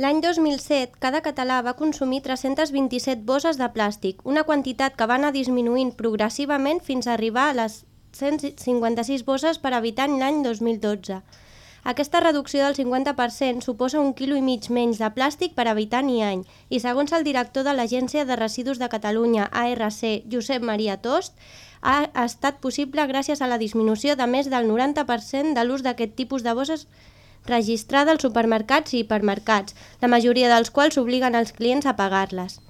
L'any 2007, cada català va consumir 327 bosses de plàstic, una quantitat que va anar disminuint progressivament fins a arribar a les 156 bosses per habitant l'any 2012. Aquesta reducció del 50% suposa un quilo i mig menys de plàstic per habitant i any, i segons el director de l'Agència de Residus de Catalunya, ARC, Josep Maria Tost, ha estat possible gràcies a la disminució de més del 90% de l'ús d'aquest tipus de bosses registrada als supermercats i hipermercats, la majoria dels quals obliguen els clients a pagar-les.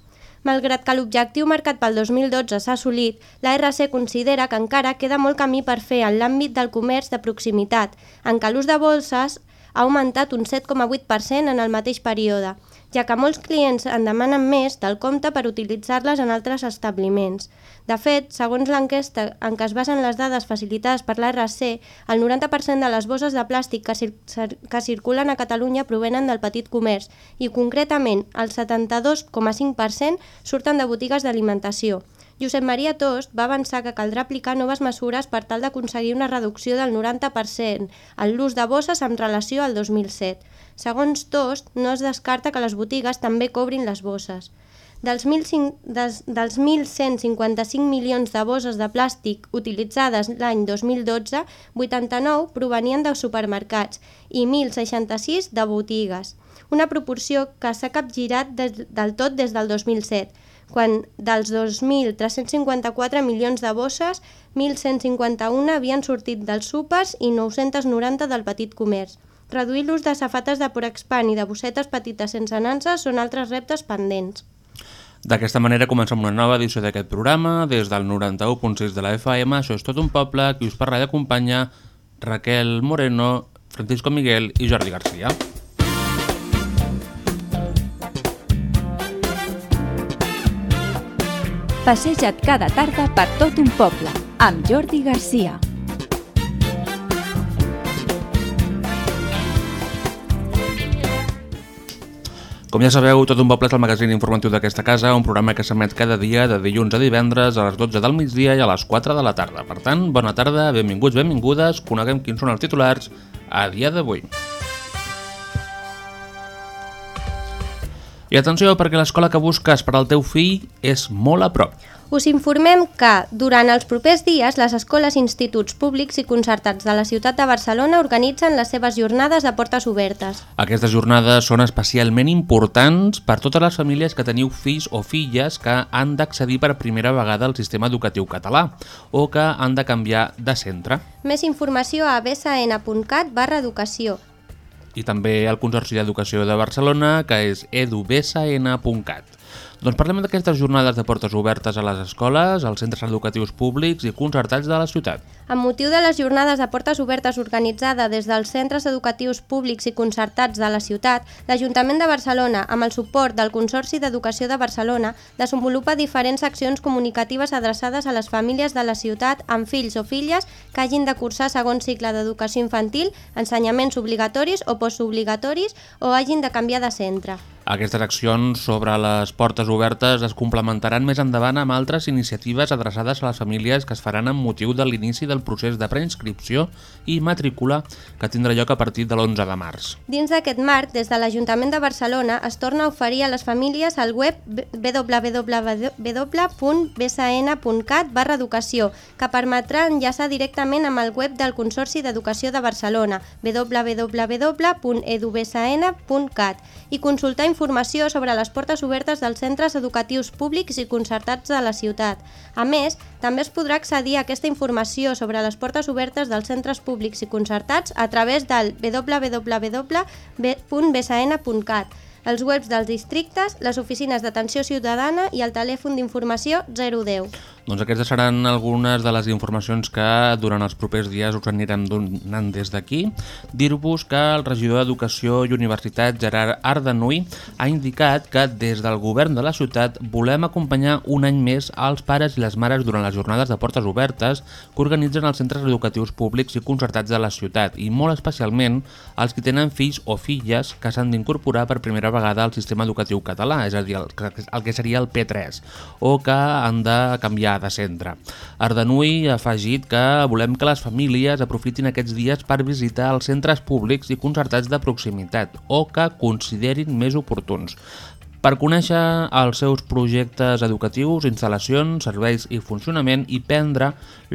Malgrat que l'objectiu marcat pel 2012 s'ha assolit, la RC considera que encara queda molt camí per fer en l'àmbit del comerç de proximitat, en què l'ús de bolses ha augmentat un 7,8% en el mateix període, ja que molts clients en demanen més del compte per utilitzar-les en altres establiments. De fet, segons l'enquesta en què es basen les dades facilitades per l'RC, el 90% de les bosses de plàstic que, cir que circulen a Catalunya provenen del petit comerç i concretament el 72,5% surten de botigues d'alimentació. Josep Maria Tost va avançar que caldrà aplicar noves mesures per tal d'aconseguir una reducció del 90% en l'ús de bosses en relació al 2007. Segons Tost, no es descarta que les botigues també cobrin les bosses. Dels, 1.500 des, dels 1.155 milions de bosses de plàstic utilitzades l'any 2012, 89 provenien de supermercats i 1.066 de botigues, una proporció que s'ha capgirat des, del tot des del 2007, quan dels 2.354 milions de bosses, 1.151 havien sortit dels súpers i 990 del petit comerç. Reduir l'ús de safates de Porexpan i de bossetes petites sense nanses són altres reptes pendents. D'aquesta manera comencem una nova edició d'aquest programa, des del 91.6 de la FM, això és tot un poble, qui us parla i acompanya Raquel Moreno, Francisco Miguel i Jordi Garcia. Passeja't cada tarda per tot un poble, amb Jordi Garcia. Com ja sabeu, Tot un poble és el magazín informatiu d'aquesta casa, un programa que s'emet cada dia de dilluns a divendres a les 12 del migdia i a les 4 de la tarda. Per tant, bona tarda, benvinguts, benvingudes, coneguem quins són els titulars a dia d'avui. I atenció, perquè l'escola que busques per al teu fill és molt a prop. Us informem que, durant els propers dies, les escoles i instituts públics i concertats de la ciutat de Barcelona organitzen les seves jornades de portes obertes. Aquestes jornades són especialment importants per totes les famílies que teniu fills o filles que han d'accedir per primera vegada al sistema educatiu català o que han de canviar de centre. Més informació a bsn.cat barra educació. I també al Consorci d'Educació de Barcelona, que és edubsn.cat. Doncs parlem d'aquestes jornades de portes obertes a les escoles, als centres educatius públics i concertats de la ciutat. Amb motiu de les jornades de portes obertes organitzada des dels centres educatius públics i concertats de la ciutat, l'Ajuntament de Barcelona, amb el suport del Consorci d'Educació de Barcelona, desenvolupa diferents accions comunicatives adreçades a les famílies de la ciutat amb fills o filles que hagin de cursar segon cicle d'educació infantil, ensenyaments obligatoris o postobligatoris o hagin de canviar de centre. Aquestes accions sobre les portes obertes es complementaran més endavant amb altres iniciatives adreçades a les famílies que es faran amb motiu de l'inici del procés de preinscripció i matrícula que tindrà lloc a partir de l'11 de març. Dins d'aquest marc, des de l'Ajuntament de Barcelona es torna a oferir a les famílies el web www.bsn.cat barra educació, que permetrà enllaçar directament amb el web del Consorci d'Educació de Barcelona, www.edubsn.cat, i consultar informació sobre les portes obertes dels centres educatius públics i concertats de la ciutat. A més, també es podrà accedir a aquesta informació sobre les portes obertes dels centres públics i concertats a través del www.bsn.cat, els webs dels districtes, les oficines d'atenció ciutadana i el telèfon d'informació 010. Doncs aquestes seran algunes de les informacions que durant els propers dies us anirem donant des d'aquí. Dir-vos que el regidor d'Educació i Universitat, Gerard Ardenui, ha indicat que des del govern de la ciutat volem acompanyar un any més als pares i les mares durant les jornades de portes obertes que organitzen els centres educatius públics i concertats de la ciutat i molt especialment els que tenen fills o filles que s'han d'incorporar per primera vegada al sistema educatiu català, és a dir, el que, seria el P3, o que han de canviar de centre. Ardenui ha afegit que volem que les famílies aprofitin aquests dies per visitar els centres públics i concertats de proximitat o que considerin més oportuns per conèixer els seus projectes educatius, instal·lacions, serveis i funcionament i prendre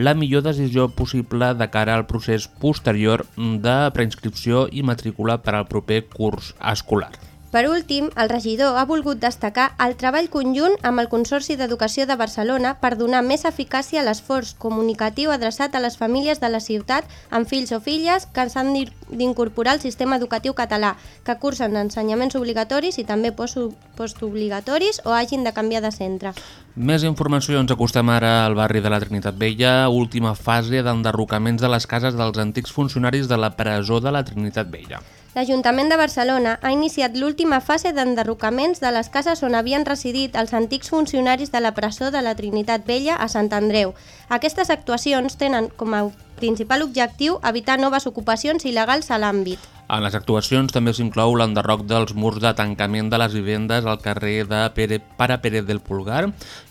la millor decisió possible de cara al procés posterior de preinscripció i matrícula per al proper curs escolar. Per últim, el regidor ha volgut destacar el treball conjunt amb el Consorci d'Educació de Barcelona per donar més eficàcia a l'esforç comunicatiu adreçat a les famílies de la ciutat amb fills o filles que s'han d'incorporar al sistema educatiu català, que cursen ensenyaments obligatoris i també postobligatoris o hagin de canviar de centre. Més informació, ens acostem ara al barri de la Trinitat Vella, última fase d'enderrocaments de les cases dels antics funcionaris de la presó de la Trinitat Vella. L'Ajuntament de Barcelona ha iniciat l'última fase d'enderrocaments de les cases on havien residit els antics funcionaris de la presó de la Trinitat Vella a Sant Andreu. Aquestes actuacions tenen com a principal objectiu evitar noves ocupacions il·legals a l'àmbit. En les actuacions també s'inclou l'enderroc dels murs de tancament de les vivendes al carrer de Pere, Pare Pérez del Pulgar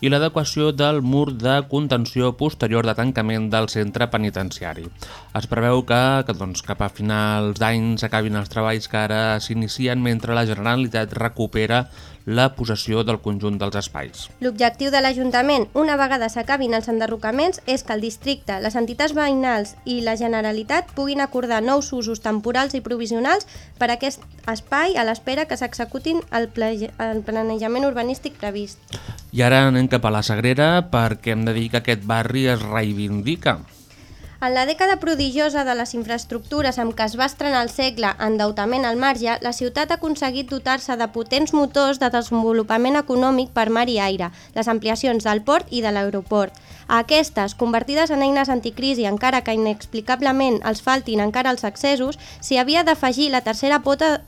i l'adequació del mur de contenció posterior de tancament del centre penitenciari. Es preveu que, que doncs, cap a finals d'any s'acabin els treballs que ara s'inicien mentre la Generalitat recupera la possessió del conjunt dels espais. L'objectiu de l'Ajuntament, una vegada s'acabin els enderrocaments, és que el districte, les entitats veïnals i la Generalitat puguin acordar nous usos temporals i provisionals per a aquest espai a l'espera que s'executin el, el planejament urbanístic previst. I ara anem cap a la Sagrera perquè hem de dir que aquest barri es reivindica. En la dècada prodigiosa de les infraestructures amb què es va estrenar el segle endeutament al marge, la ciutat ha aconseguit dotar-se de potents motors de desenvolupament econòmic per mar i aire, les ampliacions del port i de l'aeroport. A aquestes, convertides en eines anticrisi encara que inexplicablement els faltin encara els accessos, s'hi havia d'afegir la tercera pota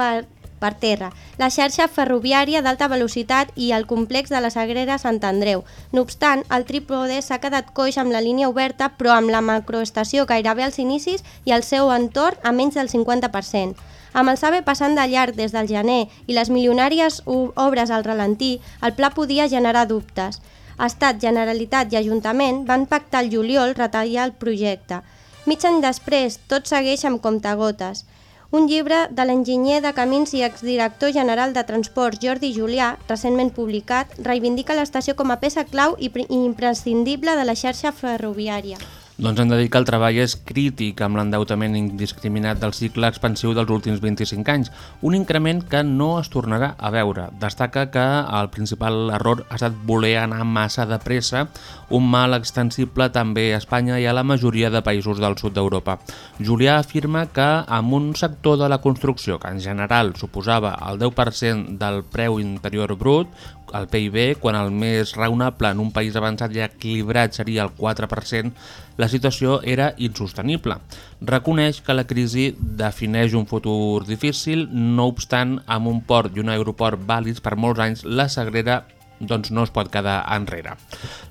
per per terra, la xarxa ferroviària d'alta velocitat i el complex de la Sagrera Sant Andreu. No obstant, el trípode s'ha quedat coix amb la línia oberta però amb la macroestació gairebé als inicis i el seu entorn a menys del 50%. Amb el SABE passant de llarg des del gener i les milionàries obres al ralentí, el pla podia generar dubtes. Estat, Generalitat i Ajuntament van pactar el juliol retallar el projecte. Mig any després, tot segueix amb comptagotes. Un llibre de l'enginyer de camins i exdirector general de Transports Jordi Julià, recentment publicat, reivindica l'estació com a peça clau i imprescindible de la xarxa ferroviària. Doncs hem de dir que el treball és crític amb l'endeutament indiscriminat del cicle expansiu dels últims 25 anys, un increment que no es tornarà a veure. Destaca que el principal error ha estat voler anar massa de pressa, un mal extensible també a Espanya i a la majoria de països del sud d'Europa. Julià afirma que amb un sector de la construcció que en general suposava el 10% del preu interior brut, el PIB, quan el més raonable en un país avançat i equilibrat seria el 4%, la situació era insostenible. Reconeix que la crisi defineix un futur difícil, no obstant, amb un port i un aeroport vàlids per molts anys, la Sagrera doncs no es pot quedar enrere.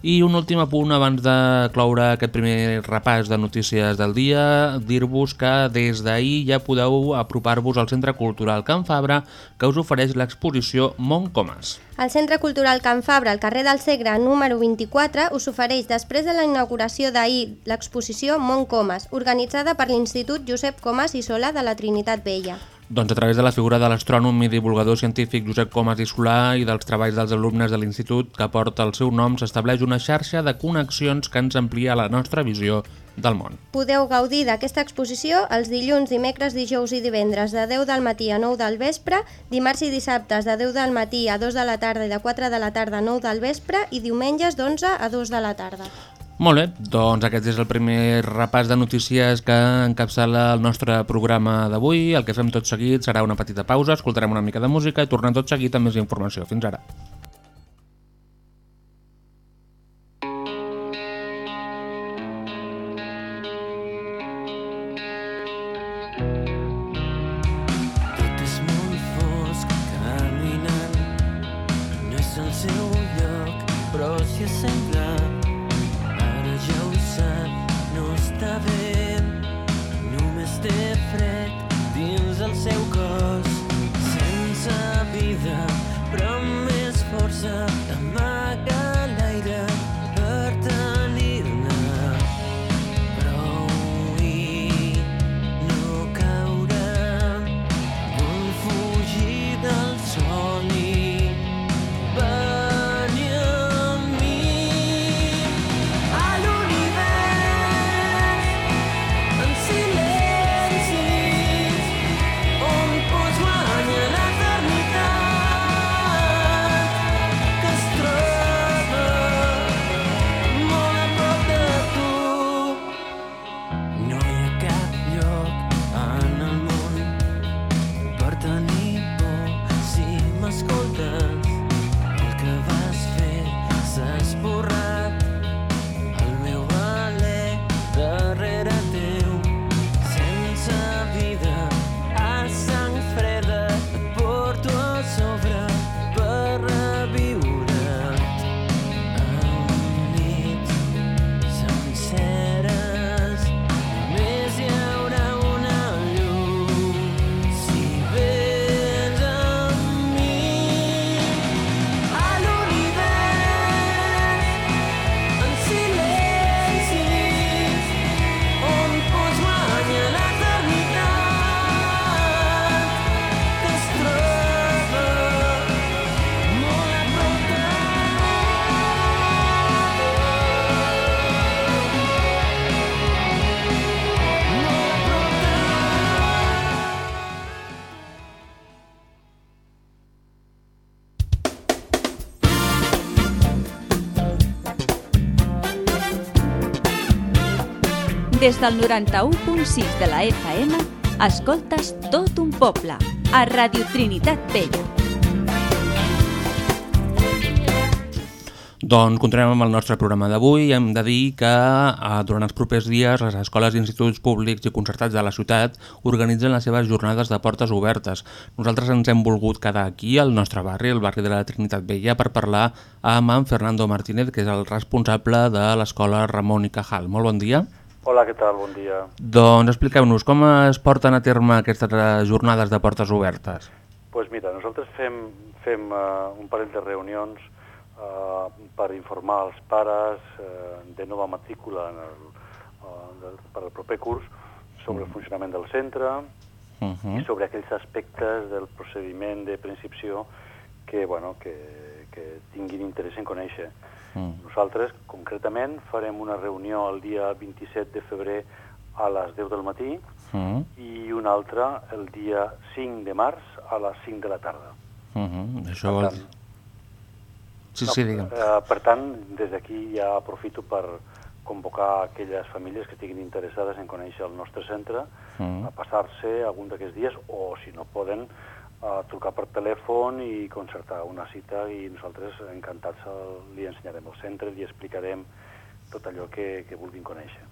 I un últim apunt abans de cloure aquest primer repàs de notícies del dia, dir-vos que des d'ahir ja podeu apropar-vos al Centre Cultural Can Fabra que us ofereix l'exposició Montcomas. El Centre Cultural Can Fabra, al carrer del Segre, número 24, us ofereix, després de la inauguració d'ahir, l'exposició Montcomas, organitzada per l'Institut Josep Comas i Sola de la Trinitat Vella. Doncs a través de la figura de l'astrònom i divulgador científic Josep Comas i Solà i dels treballs dels alumnes de l'institut que porta el seu nom s'estableix una xarxa de connexions que ens amplia la nostra visió del món. Podeu gaudir d'aquesta exposició els dilluns, dimecres, dijous i divendres de 10 del matí a 9 del vespre, dimarts i dissabtes de 10 del matí a 2 de la tarda i de 4 de la tarda a 9 del vespre i diumenges d'11 a 2 de la tarda. Molt bé, doncs aquest és el primer repàs de notícies que encapçala el nostre programa d'avui. El que fem tot seguit serà una petita pausa, escoltarem una mica de música i tornem tot seguit amb més informació. Fins ara. Des del 91.6 de la FM, escoltes tot un poble, a Radio Trinitat Vella. Doncs continuem amb el nostre programa d'avui. Hem de dir que eh, durant els propers dies les escoles i instituts públics i concertats de la ciutat organitzen les seves jornades de portes obertes. Nosaltres ens hem volgut quedar aquí, al nostre barri, el barri de la Trinitat Vella, per parlar amb en Fernando Martínez, que és el responsable de l'escola Ramon i Cajal. Molt bon dia. Hola, què tal? Bon dia. Doncs expliqueu-nos com es porten a terme aquestes jornades de portes obertes. Doncs pues mira, nosaltres fem, fem uh, un parell de reunions uh, per informar els pares uh, de nova matrícula en el, uh, del, per al proper curs sobre el funcionament del centre Uh -huh. i sobre aquells aspectes del procediment de preinscripció que, bueno, que, que tinguin interès en conèixer. Mm. Nosaltres, concretament, farem una reunió el dia 27 de febrer a les 10 del matí Mm. i una altra el dia 5 de març a les 5 de la tarda. Uh -huh. Això Per tant. Sí, sí, digue'm. Eh, per tant, des d'aquí ja aprofito per convocar aquelles famílies que estiguin interessades en conèixer el nostre centre, Mm. a passar-se algun d'aquests dies, o si no poden, a trucar per telèfon i concertar una cita i nosaltres encantats li ensenyarem el centre, li explicarem tot allò que, que vulguin conèixer.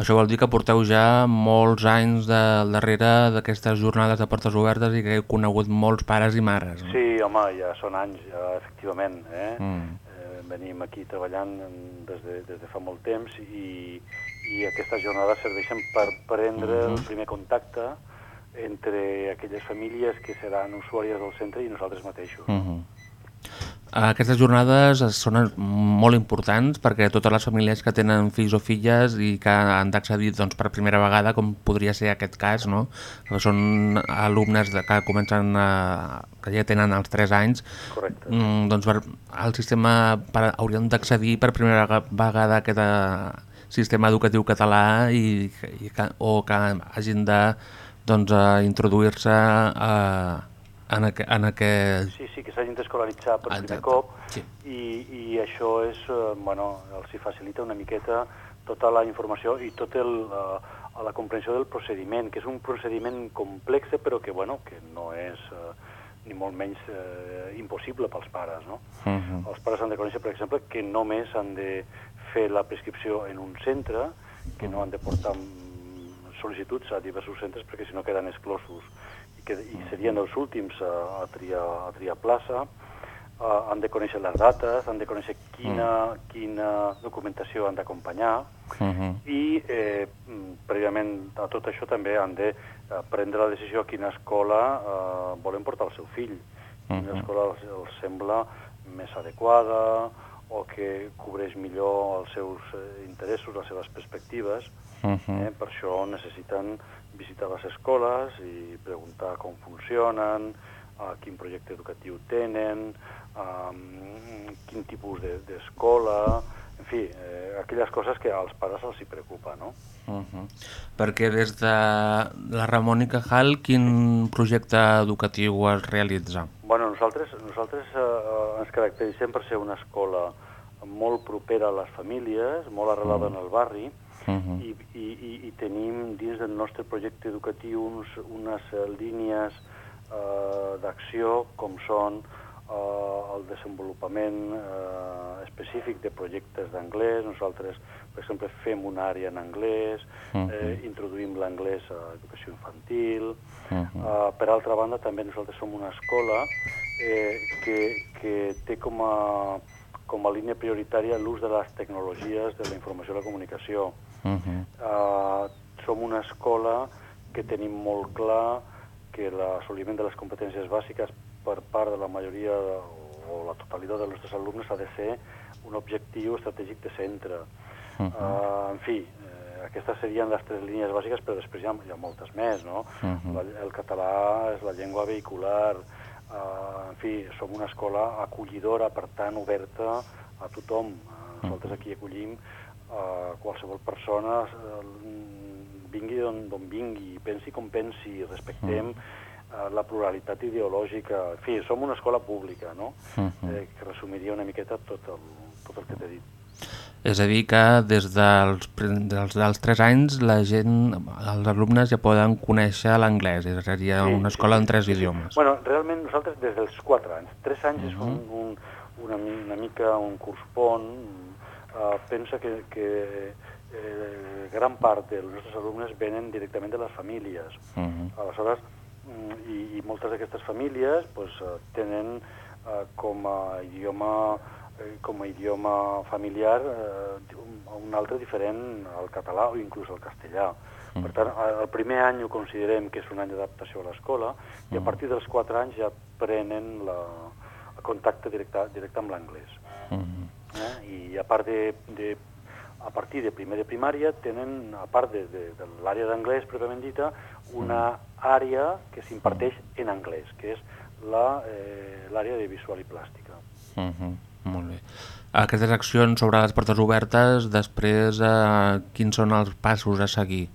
Això vol dir que porteu ja molts anys de, darrere d'aquestes jornades de portes obertes i que heu conegut molts pares i mares. No? Sí, home, ja són anys, ja, efectivament. Eh? Mm. Eh, venim aquí treballant des de, des de fa molt temps i, i aquestes jornades serveixen per prendre Mhm. el primer contacte entre aquelles famílies que seran usuàries del centre i nosaltres mateixos. Uh -huh. Aquestes jornades són molt importants perquè totes les famílies que tenen fills o filles i que han d'accedir doncs, per primera vegada, com podria ser aquest cas, no? que són alumnes que comencen a, que ja tenen els 3 anys, Correcte. mm, doncs el sistema per, haurien d'accedir per primera vega- vegada a aquest eh, sistema educatiu català i, i que, o que hagin de doncs, eh, introduir-se en, aqu en aquest... Sí, sí, que s'hagin d'escolaritzar per primer Exacte, cop sí. i, i això és, eh, bueno, els hi facilita una miqueta tota la informació i tot el, eh, la comprensió del procediment, que és un procediment complex però que, bueno, que no és eh, ni molt menys eh, impossible pels pares, no? Uh -huh. Els pares han de conèixer, per exemple, que només han de fer la prescripció en un centre, que no han de portar sol·licituds a diversos centres perquè si no queden exclosos i, que, i serien els últims a, a, triar, a triar plaça, uh, han de conèixer les dates, han de conèixer quina, quina documentació han d'acompanyar Uh -huh. i eh, mm, prèviament a tot això també han de eh, prendre la decisió a quina escola eh, volen portar el seu fill. Quina Mhm. escola els, els sembla més adequada o que cobreix millor els seus eh, interessos, les seves perspectives. Uh -huh. Eh? Per això necessiten visitar les escoles i preguntar com funcionen, uh, quin projecte educatiu tenen, um, quin tipus de- d'escola... De, en fi, eh, aquelles coses que als pares els hi preocupa, no? Uh -huh. Perquè des de la Ramon i Cajal, quin projecte educatiu es realitza? Bueno, nosaltres, nosaltres eh, ens caracteritzem per ser una escola molt propera a les famílies, molt arrelada en el barri, Uh -huh. i, i, i, i tenim dins del nostre projecte educatiu uns, unes línies eh, d'acció com són eh, el desenvolupament eh, específic de projectes d'anglès. Nosaltres, per exemple, fem una àrea en anglès, eh, introduïm l'anglès a educació infantil. Uh Uh, per altra banda, també nosaltres som una escola eh, que, que té com a, com a línia prioritària l'ús de les tecnologies de la informació i la comunicació. Uh -huh. Uh, som una escola que tenim molt clar que l'assoliment de les competències bàsiques per part de la majoria de, o la totalitat dels nostres alumnes ha de ser un objectiu estratègic de centre. Uh -huh. uh, en fi, eh, aquestes serien les tres línies bàsiques, però després hi ha, hi ha moltes més, no? Uh -huh. la, el català és la llengua vehicular, uh, en fi, som una escola acollidora, per tant, oberta a tothom. Uh, nosaltres aquí acollim uh, qualsevol persona, uh, vingui d'on vingui, pensi com pensi, respectem uh, la pluralitat ideològica. En fi, som una escola pública, no? Uh -huh. eh, que resumiria una miqueta tot el, tot el que t'he dit. És a dir, que des dels, dels, dels 3 anys la gent, els alumnes ja poden conèixer l'anglès, és a dir, Sí, una sí, escola sí, en tres sí, idiomes. Bueno, realment nosaltres des dels 4 anys. 3 anys és un, un, una, una mica un curs pont. Uh, pensa que, que eh, gran part dels nostres alumnes venen directament de les famílies. Uh -huh. Aleshores, i, i moltes d'aquestes famílies pues, eh, tenen eh, com a idioma eh, com a idioma familiar eh, un, altre diferent al català o inclús al castellà. Per tant, el primer any ho considerem que és un any d'adaptació a l'escola i a partir dels 4 anys ja prenen la, el contacte directe, directe amb l'anglès. -huh. Eh? I a part de, de a partir de primer de primària tenen, a part de, de, de l'àrea d'anglès pròpiament dita, una àrea que s'imparteix en anglès, que és la, eh, l'àrea de visual i plàstica. Uh -huh. Molt bé. Aquestes accions sobre les portes obertes, després, eh, quins són els passos a seguir?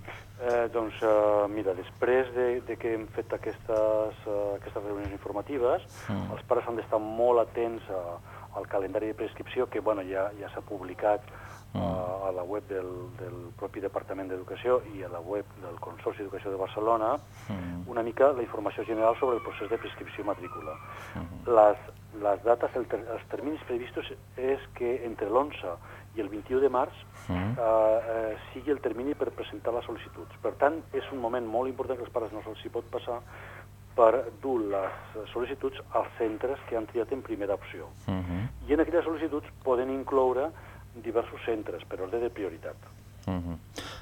Eh, doncs, eh, mira, després de, de que hem fet aquestes, eh, aquestes reunions informatives, Mm. els pares han d'estar molt atents a, al calendari de prescripció, que bueno, ja, ja s'ha publicat eh, a la web del, del propi Departament d'Educació i a la web del Consorci d'Educació de Barcelona, Mm. una mica la informació general sobre el procés de prescripció i matrícula. Mm-hmm. Les, les dates, el ter, els terminis previstos és que entre l'11 i el 21 de març Mm. eh, eh, sigui el termini per presentar les sol·licituds. Per tant, és un moment molt important que els pares no se'ls pot passar per dur les sol·licituds als centres que han triat en primera opció. Uh -huh. I en aquelles sol·licituds poden incloure diversos centres per ordre de prioritat. Uh -huh.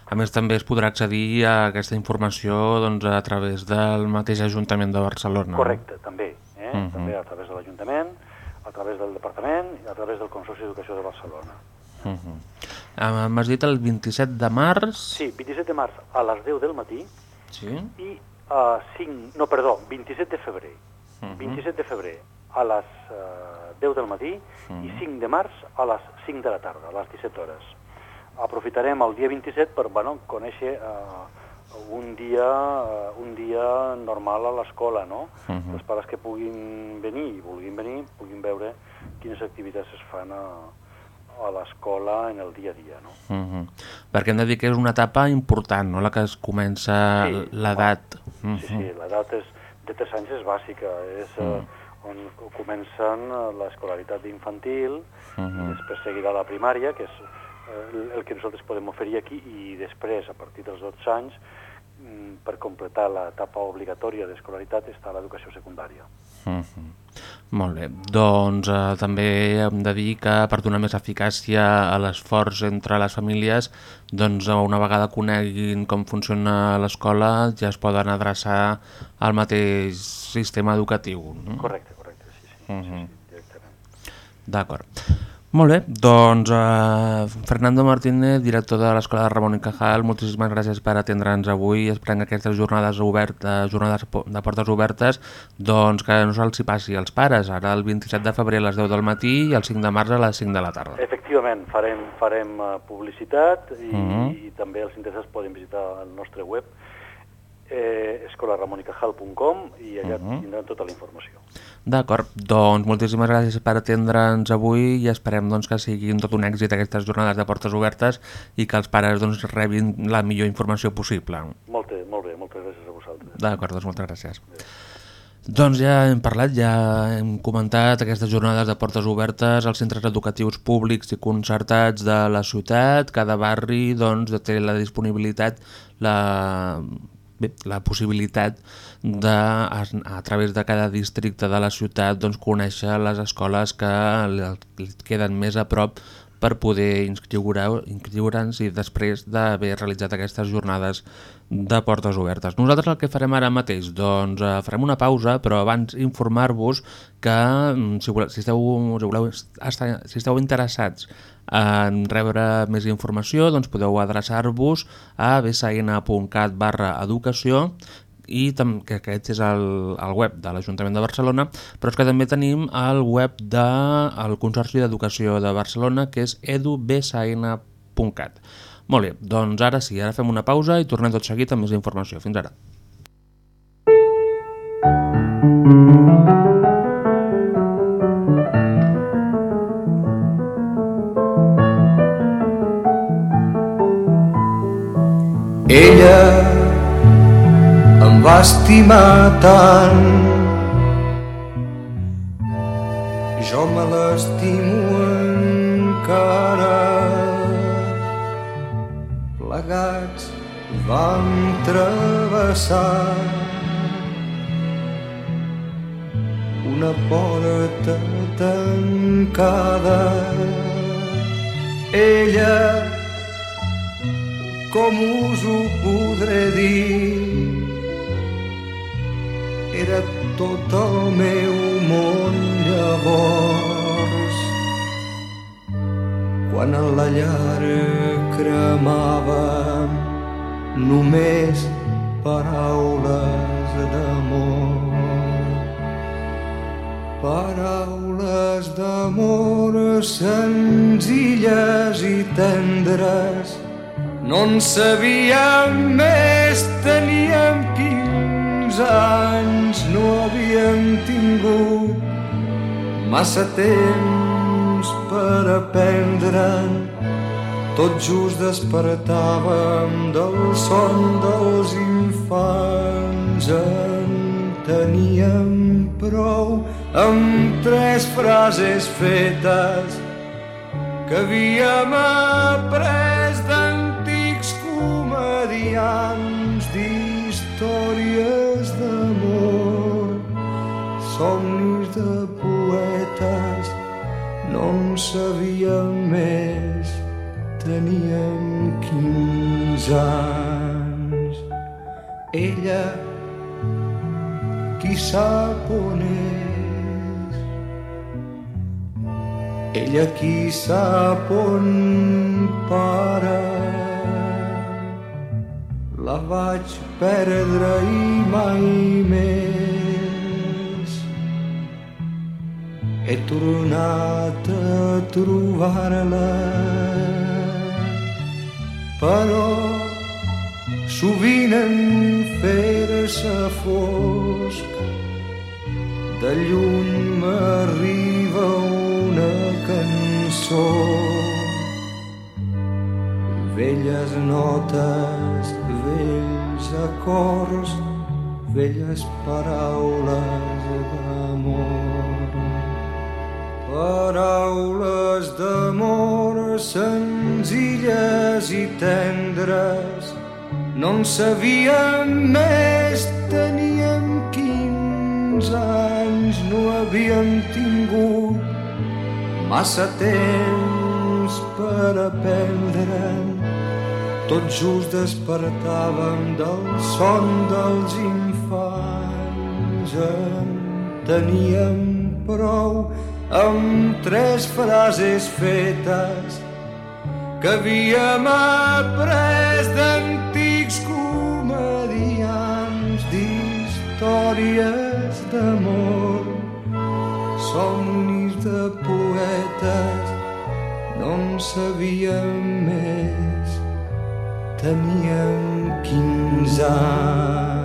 A més, també es podrà accedir a aquesta informació doncs, a través del mateix Ajuntament de Barcelona. Correcte, també. Eh? Mhm. També a través de l'Ajuntament, a través del Departament i a través del Consorci d'Educació de Barcelona. Uh -huh. Ah, M'has dit el 27 de març? Sí, 27 de març a les 10 del matí Sí. i a 5... No, perdó, 27 de febrer. Mhm. 27 de febrer a les eh, 10 del matí Mhm. i 5 de març a les 5 de la tarda, a les 17 hores. Aprofitarem el dia 27 per bueno, conèixer eh, un, dia, eh, un dia normal a l'escola, no? Mhm. Els pares que puguin venir i vulguin venir puguin veure quines activitats es fan a, a l'escola en el dia a dia, no? Uh -huh. Perquè hem de dir que és una etapa important, no?, la que es comença Sí, l'edat. Uh Sí, sí, l'edat és, de 3 anys és bàsica, és eh, on comencen eh, l'escolaritat infantil, Mhm. i després seguirà la primària, que és eh, el, que nosaltres podem oferir aquí, i després, a partir dels 12 anys, mm, per completar l'etapa obligatòria d'escolaritat està l'educació secundària. Mm -hmm. Molt bé, doncs eh, també hem de dir que per donar més eficàcia a l'esforç entre les famílies, doncs una vegada coneguin com funciona l'escola ja es poden adreçar al mateix sistema educatiu. No? Correcte, sí directament. D'acord. Molt bé, doncs eh, Fernando Martínez, director de l'Escola de Ramon y Cajal, moltíssimes gràcies per atendre'ns avui. Esperem que aquestes jornades obertes, jornades de portes obertes, doncs que no se'ls hi passi als pares. Ara el 27 de febrer a les 10 del matí i el 5 de març a les 5 de la tarda. Efectivament, farem, farem eh, publicitat i, Mhm. i també els interessats poden visitar el nostre web eh, escolaramonicajal.com i allà Mhm. tindran tota la informació. D'acord, doncs moltíssimes gràcies per atendre'ns avui i esperem doncs, que siguin tot un èxit aquestes jornades de portes obertes i que els pares doncs, rebin la millor informació possible. Molt, molt bé, moltes gràcies a vosaltres. D'acord, doncs moltes gràcies. Doncs ja hem parlat, ja hem comentat aquestes jornades de portes obertes als centres educatius públics i concertats de la ciutat. Cada barri doncs, té la disponibilitat, la, bé, la possibilitat de, a, a través de cada districte de la ciutat doncs, conèixer les escoles que li queden més a prop per poder inscriure- inscriure'ns i després d'haver realitzat aquestes jornades de portes obertes. Nosaltres el que farem ara mateix, doncs eh, farem una pausa, però abans informar-vos que mm, si, voleu, si, esteu, si, voleu si esteu interessats en rebre més informació, doncs podeu adreçar-vos a bsaina.cat barra educació i que aquest és el, el web de l'Ajuntament de Barcelona, però és que també tenim el web del Consorci d'Educació de Barcelona, que és edubsaina.cat. Molt bé, doncs ara sí, ara fem una pausa i tornem tot seguit amb més informació. Fins ara. Ella em va estimar tant. Jo me l'estimo encara. Plegats vam travessar una porta tancada. Ella com us ho podré dir. Era tot el meu món llavors. Quan en la llar cremava només paraules d'amor. Paraules d'amor senzilles i tendres no en sabíem més, teníem 15 anys, no havíem tingut massa temps per aprendre'n. Tot just despertàvem del son dels infants, en teníem prou amb tres frases fetes que havíem après comedians d'històries d'amor, somnis de poetes, no en sabíem més, teníem 15 anys. Ella, qui sap on és, ella qui sap on para la vaig perdre i mai més. He tornat a trobar-la però sovint en fer-se fosc. De lluny m'arriba una cançó. Velles notes, vells acords, velles paraules d'amor. Paraules d'amor senzilles i tendres no en sabíem més, teníem 15 anys, no havíem tingut massa temps per aprendre. Tot just despertàvem del son dels infants. En teníem prou amb tres frases fetes que havíem après d'antics comedians d'històries d'amor. Somnis de poetes, no en sabíem més. Teníem 15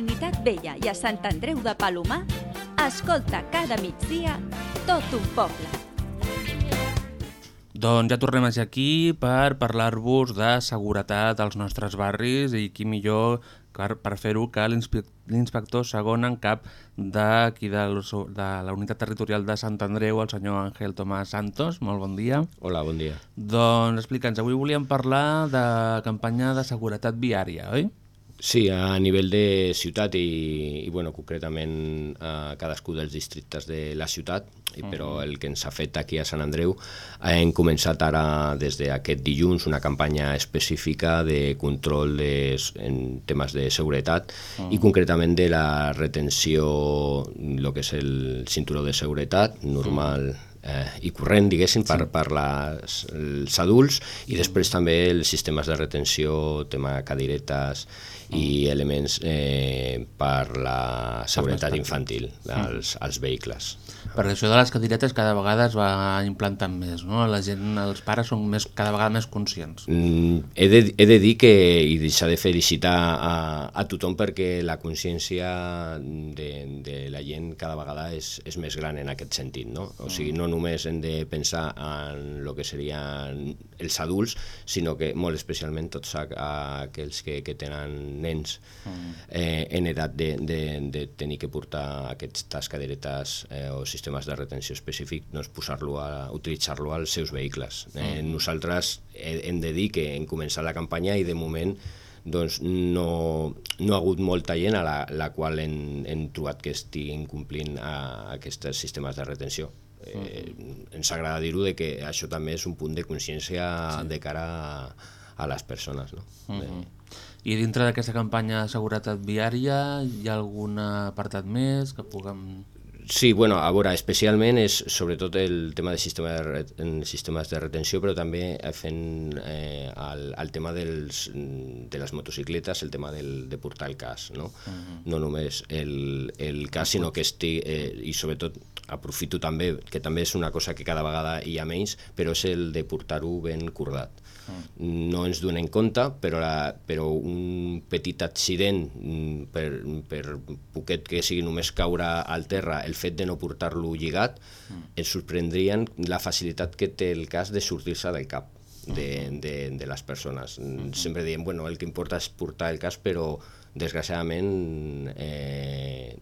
Trinitat Vella i a Sant Andreu de Palomar, escolta cada migdia tot un poble. Doncs ja tornem a ser aquí per parlar-vos de seguretat als nostres barris i qui millor per, per fer-ho que l'inspe- l'inspector segon en cap d'aquí so- de la unitat territorial de Sant Andreu, el senyor Ángel Tomàs Santos. Molt bon dia. Hola, bon dia. Doncs explica'ns, avui volíem parlar de campanya de seguretat viària, oi? Sí, a nivell de ciutat i, i bueno, concretament a cadascú dels districtes de la ciutat, i però el que ens ha fet aquí a Sant Andreu, hem començat ara des d'aquest dilluns una campanya específica de control de, en temes de seguretat i concretament de la retenció, el que és el cinturó de seguretat normal eh, i corrent, diguéssim, per, per les, els adults i després també els sistemes de retenció, tema cadeiretes i elements eh, per la seguretat infantil als, als vehicles. Perquè això de les cadiretes cada vegada es va implantant més, no? La gent, els pares són més, cada vegada més conscients. Mm, he, de, he de dir que, i deixar de felicitar a, a tothom perquè la consciència de, de la gent cada vegada és, és més gran en aquest sentit, no? O sigui, no només hem de pensar en el que serien els adults, sinó que molt especialment tots aquells que, que tenen nens eh, en edat de, de, de tenir que portar aquestes caderetes eh, o sistemes de retenció específic, doncs posar-lo a utilitzar-lo als seus vehicles. Eh, nosaltres he- hem de dir que hem començat la campanya i de moment doncs no, no ha hagut molta gent a la, la qual hem, hem trobat que estiguin complint a, aquests sistemes de retenció. Eh, Ens agrada dir-ho de que això també és un punt de consciència sí. de cara a, a les persones. No? Mhm. I dintre d'aquesta campanya de seguretat viària hi ha algun apartat més que puguem... Sí, bueno, a veure, especialment és sobretot el tema de sistema de, sistemes de retenció, però també fent eh, el, el tema dels, de les motocicletes, el tema del, de portar el cas, no? No només el, el cas, sinó que estigui, eh, i sobretot aprofito també, que també és una cosa que cada vegada hi ha menys, però és el de portar-ho ben cordat. No ens donem compte, però, la, però un petit accident mm, per, per poquet que sigui només caure al terra, el fet de no portar-lo lligat, ens sorprendrien la facilitat que té el cas de sortir-se del cap de, de, de les persones. Sempre diem, bueno, el que importa és portar el cas, però desgraciadament eh,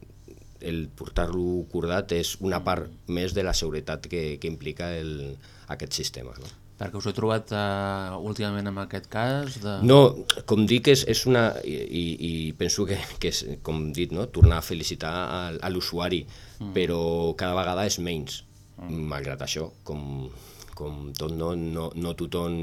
el portar-lo cordat és una part més de la seguretat que, que implica el, aquest sistema. No? Perquè us he trobat uh, últimament amb aquest cas de... No, com dic, és, és una... I, i, penso que, que és, com dit, no? tornar a felicitar a, a l'usuari, mm. però cada vegada és menys. Mm. Malgrat això, com, com tot, no, no, no tothom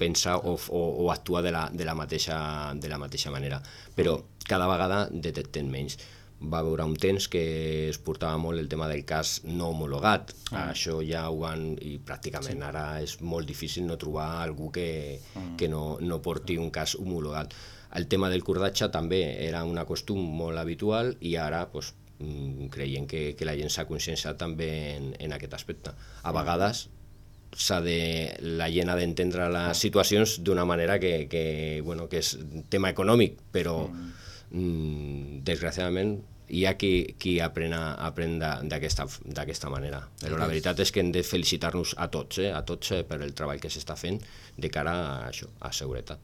pensa o, o, o actua de la, de, la mateixa, de la mateixa manera, però cada vegada detecten menys va haver un temps que es portava molt el tema del cas no homologat. Ah. Això ja ho han... i pràcticament sí. ara és molt difícil no trobar algú que, Mm. que no, no porti un cas homologat. El tema del cordatge també era una costum molt habitual i ara pues, mm, creiem que, que la gent s'ha conscienciat també en, en aquest aspecte. A vegades s'ha de, la gent ha d'entendre les situacions d'una manera que, que, bueno, que és tema econòmic, però mm, desgraciadament hi ha qui, qui aprèn, a, aprèn de- d'aquesta manera. Però la veritat és que hem de felicitar-nos a tots, eh? a tots eh, per el treball que s'està fent de cara a això, a seguretat.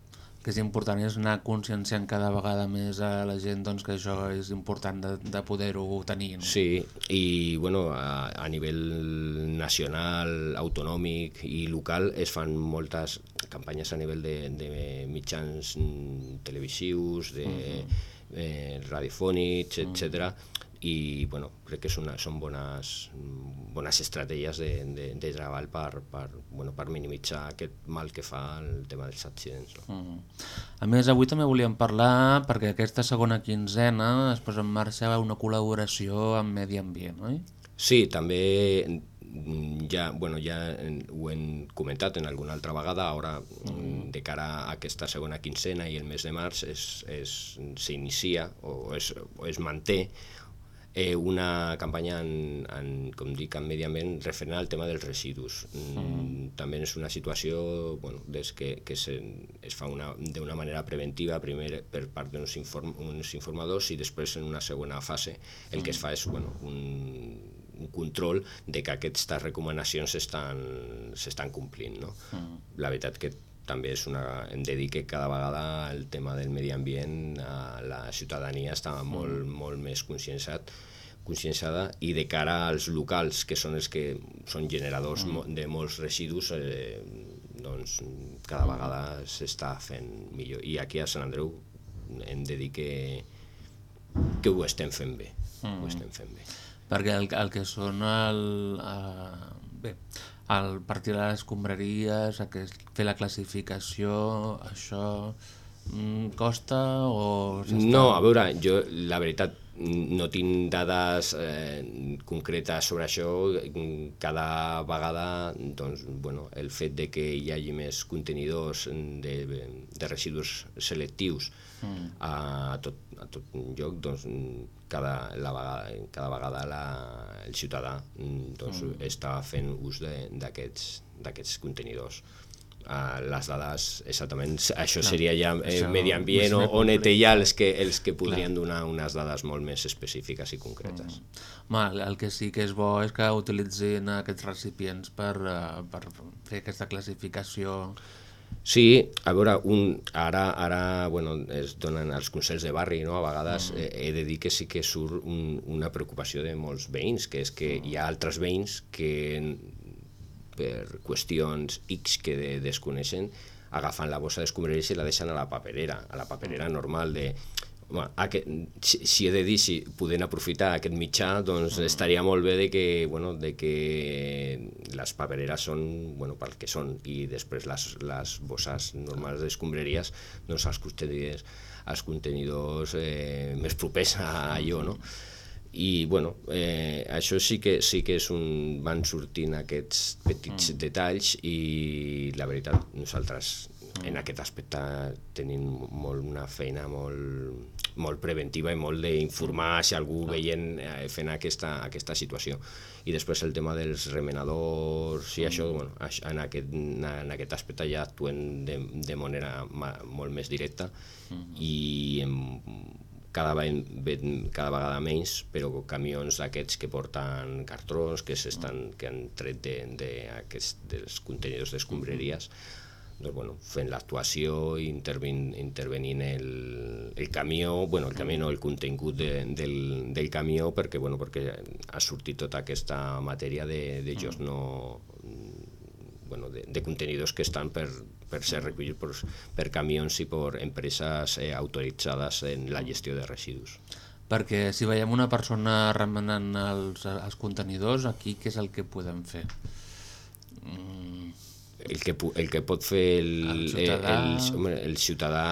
que és important és anar conscienciant cada vegada més a la gent doncs, que això és important de, de poder-ho tenir. No? Sí, i bueno, a, a nivell nacional, autonòmic i local es fan moltes campanyes a nivell de, de mitjans televisius, de eh, radiofònics, etc. I bueno, crec que són, són bones, bones estratègies de, de, de treball per, per, bueno, per minimitzar aquest mal que fa el tema dels accidents. No? Mm. A més, avui també volíem parlar, perquè aquesta segona quinzena es posa en marxa una col·laboració amb Medi Ambient, oi? Sí, també mm, ja, bueno, ja en- ho hem comentat en alguna altra vegada, ara mm. de cara a aquesta segona quinzena i el mes de març s'inicia o es, o es manté eh, una campanya en, en, com dic, en medi ambient referent al tema dels residus. Mm. També és una situació bueno, des que, que se, es fa una- d'una manera preventiva, primer per part d'uns inform, uns informadors i després en una segona fase el que es fa és bueno, un, un control de que aquestes recomanacions s'estan complint. No? La veritat que també és una, hem de dir que cada vegada el tema del medi ambient a la ciutadania està molt, molt més conscienciat conscienciada i de cara als locals que són els que són generadors mo- de molts residus eh, doncs cada vegada s'està fent millor i aquí a Sant Andreu hem de dir que, que ho estem fent bé Mm. ho estem fent bé Perquè el, el que són el, uh, bé, el partir de les escombraries, aquest, fer la classificació, això mm, costa o... No, a veure, jo la veritat no tinc dades eh, concretes sobre això. Cada vegada doncs, bueno, el fet de que hi hagi més contenidors de, de residus selectius Mm. a, tot, a tot lloc, doncs, cada, la vegada, cada vegada la, el ciutadà doncs, Mm. està fent ús de- d'aquests contenidors. Uh, les dades, exactament, això Clar, seria ja eh, això medi ambient o, té ja els que, els que podrien donar unes dades molt més específiques i concretes. Home, el- el que sí que és bo és que utilitzin aquests recipients per, uh, per fer aquesta classificació. Sí, a veure, un, ara, ara bueno, es donen els consells de barri, no? a vegades Mm. eh, he de dir que sí que surt un, una preocupació de molts veïns, que és que hi ha altres veïns que per qüestions X que de, desconeixen agafen la bossa d'escombraries i la deixen a la paperera, a la paperera normal de Bueno, aquest, si, si he de dir, si podem aprofitar aquest mitjà, doncs estaria molt bé de que, bueno, de que les papereres són bueno, pel que són i després les, les bosses normals d'escombraries doncs els contenidors, els contenidors eh, més propers a allò, no? I bueno, eh, això sí que, sí que és un... van sortint aquests petits mm. detalls i la veritat nosaltres en aquest aspecte tenim molt, una feina molt, molt preventiva i molt d'informar si algú veient eh, fent aquesta, aquesta situació. I després el tema dels remenadors i això, bueno, en aquest, en aquest aspecte ja actuem de, de manera ma, molt més directa i em, cada, cada vegada menys, però camions d'aquests que porten cartrons, que, s'estan, que han tret de, de aquests, dels contenidors d'escombraries, doncs, bueno, fent l'actuació i interven, intervenint el, el camió, bueno, el camió no, el contingut de, del, del camió, perquè, bueno, perquè ha sortit tota aquesta matèria de, de jocs no bueno, de, de contenidors que estan per, per ser recollits per, per camions i per empreses eh, autoritzades en la gestió de residus. Perquè si veiem una persona remenant els, els contenidors, aquí què és el que podem fer? Mm, el que, el que pot fer el, El ciutadà. el, home, el ciutadà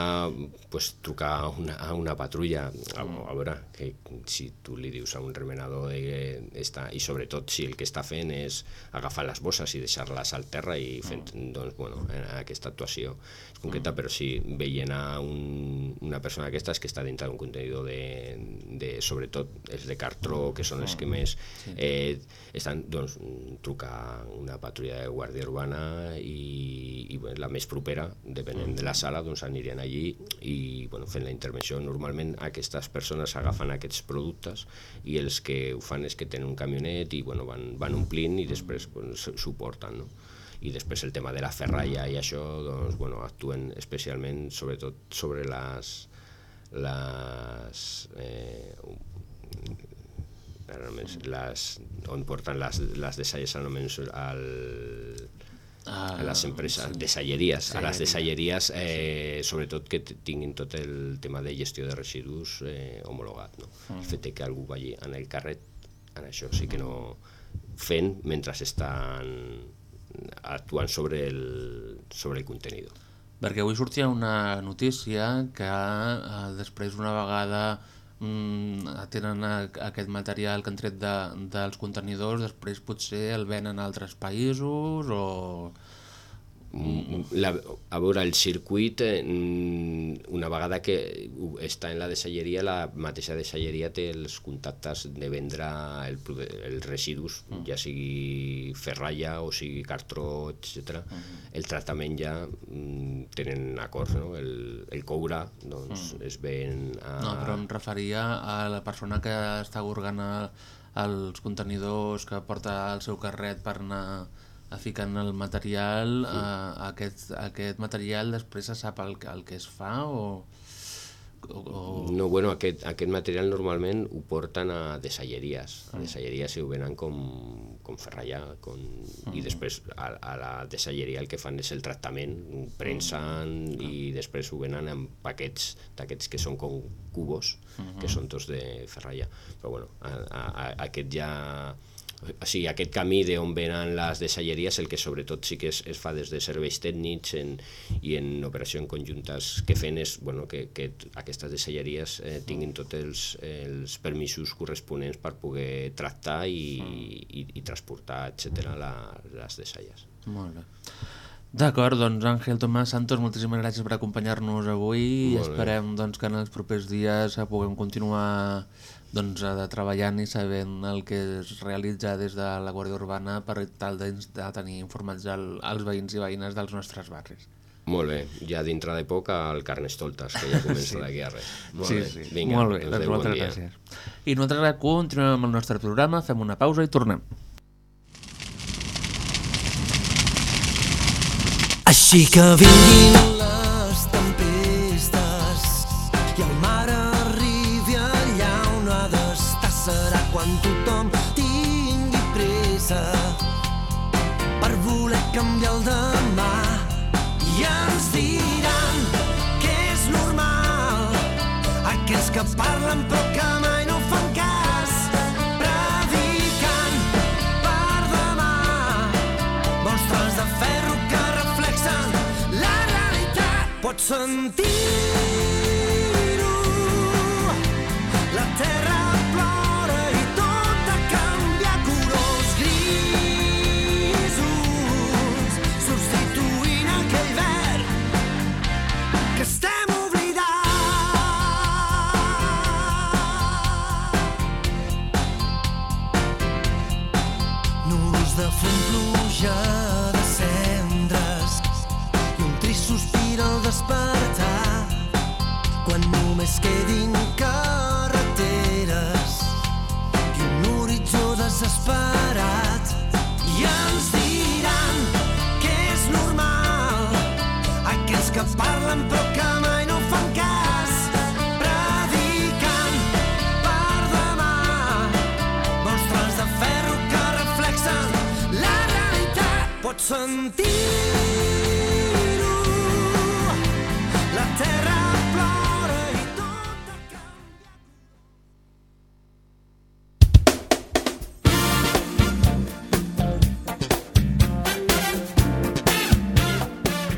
pues, trucar a una, a una patrulla. A, a veure que si tu li dius a un remenador de, està, i sobretot si el que està fent és agafar les bosses i deixar-les al terra i fent doncs, bueno, en aquesta actuació és concreta, però si veient a un, una persona d'aquestes que està dintre d'un contenidor de, de sobretot els de cartró que són els que més eh, estan, doncs, trucar una patrulla de guàrdia urbana i, i bueno, la més propera, depenent de la sala, doncs anirien allí i bueno, fent la intervenció. Normalment aquestes persones agafen aquests productes i els que ho fan és que tenen un camionet i bueno, van, van omplint i després doncs, porten. No? i després el tema de la ferralla i això doncs, bueno, actuen especialment sobretot sobre les, les eh, les, on porten les, les deixalles al, a les empreses, desalleries, a les desalleries. eh, sobretot que tinguin tot el tema de gestió de residus eh, homologat. No? Mm. El fet que algú vagi en el carret, en això sí que no fent mentre estan actuant sobre el, sobre el contenidor. Perquè avui sortia una notícia que eh, després una vegada mm, tenen a, aquest material que han tret de, dels contenidors, després potser el venen a altres països o... La, a veure, el circuit, eh, mm, una vegada que està en la deixalleria, la mateixa deixalleria té els contactes de vendre el, els residus, ja sigui ferralla o sigui cartró, etc. El tractament ja mm, tenen acords, no? El, el coure doncs, es ven a... No, però em referia a la persona que està gurgant a- els contenidors, que porta el seu carret per anar en el material, eh, aquest, aquest material després se sap el, el que es fa o... o, o... No, bueno, aquest, aquest material normalment ho porten a desalleries. A desalleries ho venen com, com ferralla, com... i després a, a la desalleria el que fan és el tractament, ho prensen i després ho venen en paquets d'aquests que són com cubos, que són tots de ferralla. Però bueno, a, a, a, aquest ja... O sigui, aquest camí d'on venen les desalleries, el que sobretot sí que es, es fa des de serveis tècnics en, i en operacions conjuntes que fent és bueno, que, que aquestes desalleries eh, tinguin tots els, els permisos corresponents per poder tractar i, i, i transportar, etc la, les desalles. Molt bé. D'acord, doncs Àngel Tomàs Santos, moltíssimes gràcies per acompanyar-nos avui i esperem doncs, que en els propers dies puguem continuar doncs, eh, treballant i sabent el que es realitza des de la Guàrdia Urbana per tal de, de tenir informats el, els veïns i veïnes dels nostres barris. Molt bé, ja dintre de poc al Carnestoltes, que ja comença Sí. sí. d'aquí a res. Molt sí, bé, sí. vinga, Molt bé, doncs adéu, bon dia. gràcies. I nosaltres continuem amb el nostre programa, fem una pausa i tornem. Així que vinguin les quan tothom tingui pressa per voler canviar el demà i ens diran que és normal aquells que parlen però que mai no fan cas predicant per demà monstres de ferro que reflexen la realitat. Pots sentir-ho, només quedin carreteres i un horitzó desesperat i ens diran que és normal aquells que parlen però que mai no fan cas predicant per demà monstres de ferro que reflexen la realitat. Pots sentir-ho,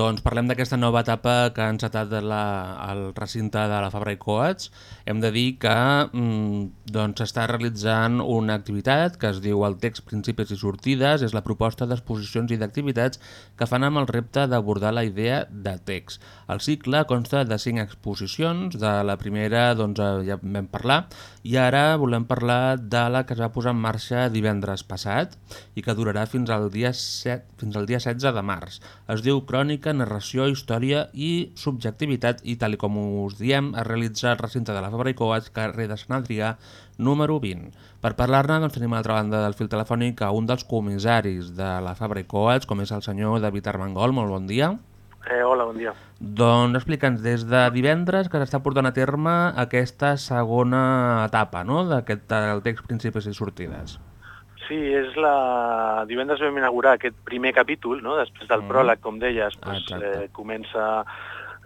Doncs parlem d'aquesta nova etapa que ha encetat la, el recinte de la Fabra i Coats. Hem de dir que mm, doncs s'està realitzant una activitat que es diu el text Principis i sortides. És la proposta d'exposicions i d'activitats que fan amb el repte d'abordar la idea de text. El cicle consta de cinc exposicions. De la primera doncs, eh, ja vam parlar i ara volem parlar de la que es va posar en marxa divendres passat i que durarà fins al dia, 7, fins al dia 16 de març. Es diu Crònica, Narració, Història i Subjectivitat i tal com us diem es realitza al recinte de la Fabra i Coats, carrer de Sant Adrià, número 20. Per parlar-ne doncs, tenim a l'altra banda del fil telefònic a un dels comissaris de la Fabra i Coats, com és el senyor David Armengol. Molt bon dia. Eh, hola, bon dia. Doncs explica'ns, des de divendres que s'està portant a terme aquesta segona etapa no? d'aquest text Principis i Sortides. Sí, és la... divendres vam inaugurar aquest primer capítol, no? després del Mm. pròleg, com deies, Ah, doncs, exacte. eh, comença